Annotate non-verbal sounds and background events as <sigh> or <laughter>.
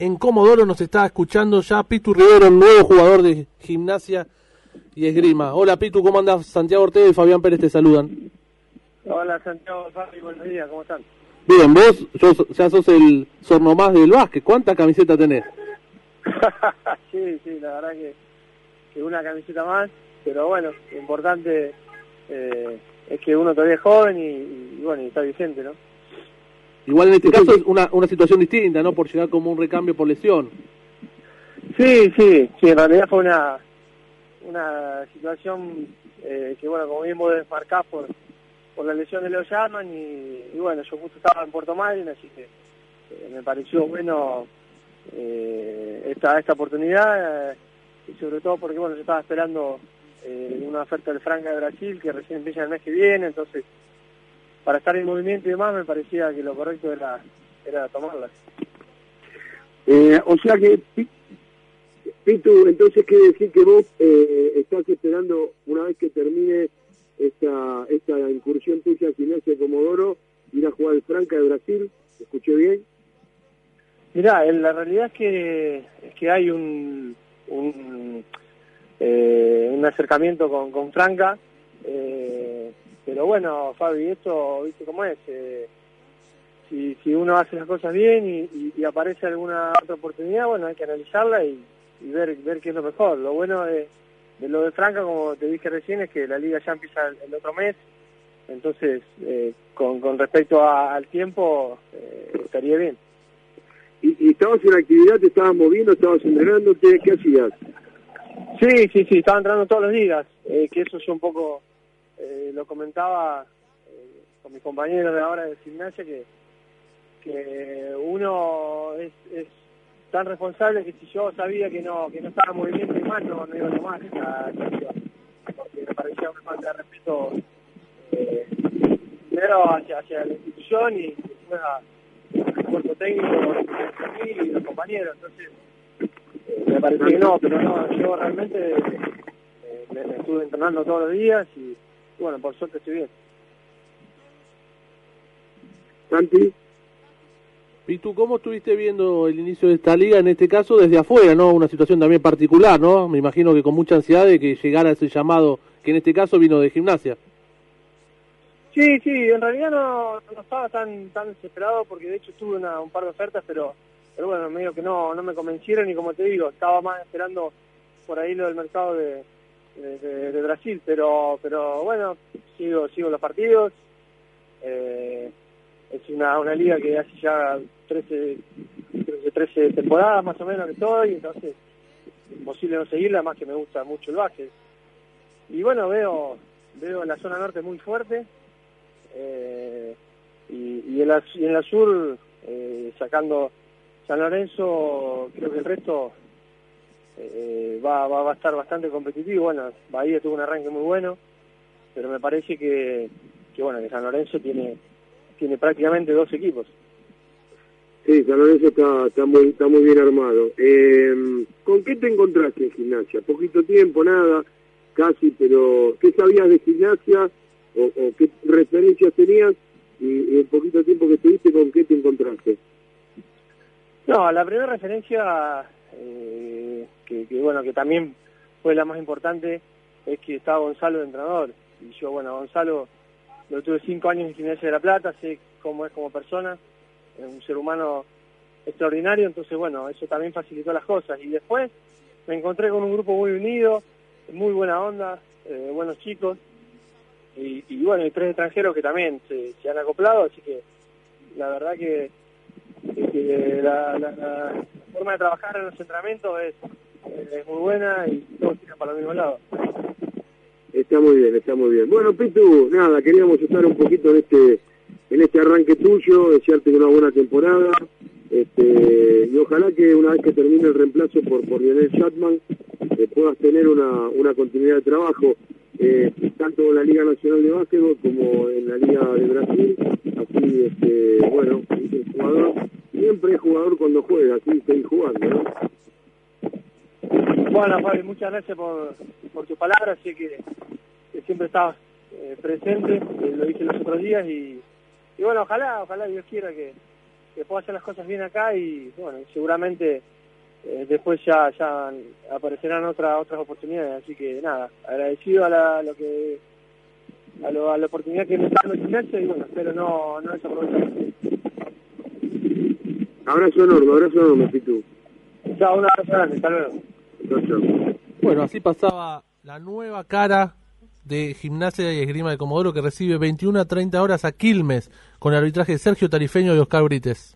en Comodoro nos está escuchando ya Pitu Rivero, nuevo jugador de gimnasia y esgrima. Hola Pitu, ¿cómo andas? Santiago Ortega y Fabián Pérez te saludan. Hola Santiago, Fabi, buenos días, ¿cómo están? Bien, vos ya sos el sorno más del básquet, ¿cuántas camisetas tenés? <laughs> sí, sí, la verdad que, que, una camiseta más, pero bueno, lo importante eh, es que uno todavía es joven y, y bueno, y está vigente, ¿no? Igual en este caso es una, una situación distinta, ¿no? Por llegar como un recambio por lesión. Sí, sí, sí, en realidad fue una, una situación eh, que, bueno, como bien vos desmarcás por, por la lesión de Leo Sherman y, bueno, yo justo estaba en Puerto Madryn, así que eh, me pareció bueno eh, esta, esta oportunidad y sobre todo porque, bueno, yo estaba esperando una oferta del Franca de Brasil que recién empieza el mes que viene, entonces para estar en movimiento y demás me parecía que lo correcto era, era tomarlas. Eh, o sea que, Pitu, entonces quiere decir que vos eh, estás esperando una vez que termine esta, esta incursión tuya en Gimnasia de Comodoro, ir a jugar al Franca de Brasil, ¿escuché bien? Mirá, la realidad es que, es que hay un, un, eh, un acercamiento con, con Franca, eh, pero bueno, Fabi, esto, viste cómo es. Eh, si, si uno hace las cosas bien y, aparece alguna otra oportunidad, bueno, hay que analizarla y, ver ver qué es lo mejor. Lo bueno de, lo de Franca, como te dije recién, es que la liga ya empieza el, otro mes. Entonces, eh, con, con respecto al tiempo, eh, estaría bien. ¿Y, ¿Y, estabas en actividad, te estabas moviendo, estabas entrenando? ¿Qué, qué hacías? Sí, sí, sí, estaba entrenando todos los días, que eso es un poco eh, lo comentaba eh, con mis compañeros de ahora de gimnasia que, que uno es, es, tan responsable que si yo sabía que no que no estaba muy bien de más no, iba a tomar esa porque me parecía una falta de respeto eh, primero hacia, hacia la institución y después al cuerpo técnico y los compañeros. Entonces eh, me parecía que no pero no yo realmente me, me estuve entrenando todos los días y bueno, por suerte estoy bien. Santi. ¿Y tú cómo estuviste viendo el inicio de esta liga, en este caso desde afuera, no? Una situación también particular, ¿no? Me imagino que con mucha ansiedad de que llegara ese llamado, que en este caso vino de gimnasia. Sí, sí, en realidad no, no estaba tan tan desesperado porque de hecho tuve una, un par de ofertas, pero pero bueno, medio que no no me convencieron y como te digo, estaba más esperando por ahí lo del mercado de, de, Brasil, pero pero bueno, sigo sigo los partidos. Eh, es una, una liga que hace ya 13, 13, temporadas más o menos que estoy, entonces imposible no seguirla, más que me gusta mucho el básquet. Y bueno, veo veo la zona norte muy fuerte eh, y, y, en la, y en la sur, eh, sacando San Lorenzo, creo que el resto eh, va, va, a estar bastante competitivo. Bueno, Bahía tuvo un arranque muy bueno, pero me parece que, que bueno, que San Lorenzo tiene, tiene prácticamente dos equipos. Sí, San Lorenzo está, está, muy, está muy bien armado. Eh, ¿Con qué te encontraste en gimnasia? Poquito tiempo, nada, casi, pero ¿qué sabías de gimnasia o, o qué referencias tenías? Y, y, el poquito tiempo que estuviste, ¿con qué te encontraste? No, la primera referencia eh, que, bueno, que también fue la más importante, es que estaba Gonzalo de entrenador. Y yo, bueno, Gonzalo lo tuve cinco años en Gimnasia de la Plata, sé cómo es como persona, es un ser humano extraordinario, entonces bueno, eso también facilitó las cosas. Y después me encontré con un grupo muy unido, muy buena onda, eh, buenos chicos, y, bueno, y tres extranjeros que también se, han acoplado, así que la verdad que, la, forma de trabajar en los entrenamientos es, es muy buena y todos tiran para el mismo lado. Está muy bien, está muy bien. Bueno, Pitu, nada, queríamos estar un poquito en este en este arranque tuyo, desearte una buena temporada, este, y ojalá que una vez que termine el reemplazo por, por Lionel Chatman, eh, puedas tener una, una continuidad de trabajo, eh, tanto en la Liga Nacional de Básquetbol como en la Liga de Brasil, así, este, bueno, el jugador siempre es jugador cuando juega, así seguir jugando, ¿no? Bueno, Fabi, muchas gracias por, por tu palabra, sé que, siempre estabas eh, presente, eh, lo dije los otros días y, y bueno, ojalá, ojalá Dios quiera que, que puedo hacer las cosas bien acá y bueno, seguramente eh, después ya ya aparecerán otras otras oportunidades, así que nada, agradecido a, la, lo que a, lo, a la oportunidad que me está dando el gimnasio y bueno, espero no, no desaprovechar. Abrazo enorme, abrazo enorme, Pitu. Chao, un abrazo grande, hasta luego. Bueno, así pasaba la nueva cara de Gimnasia y Esgrima de Comodoro que recibe 21 a 30 horas a Quilmes con el arbitraje de Sergio Tarifeño y Oscar Brites.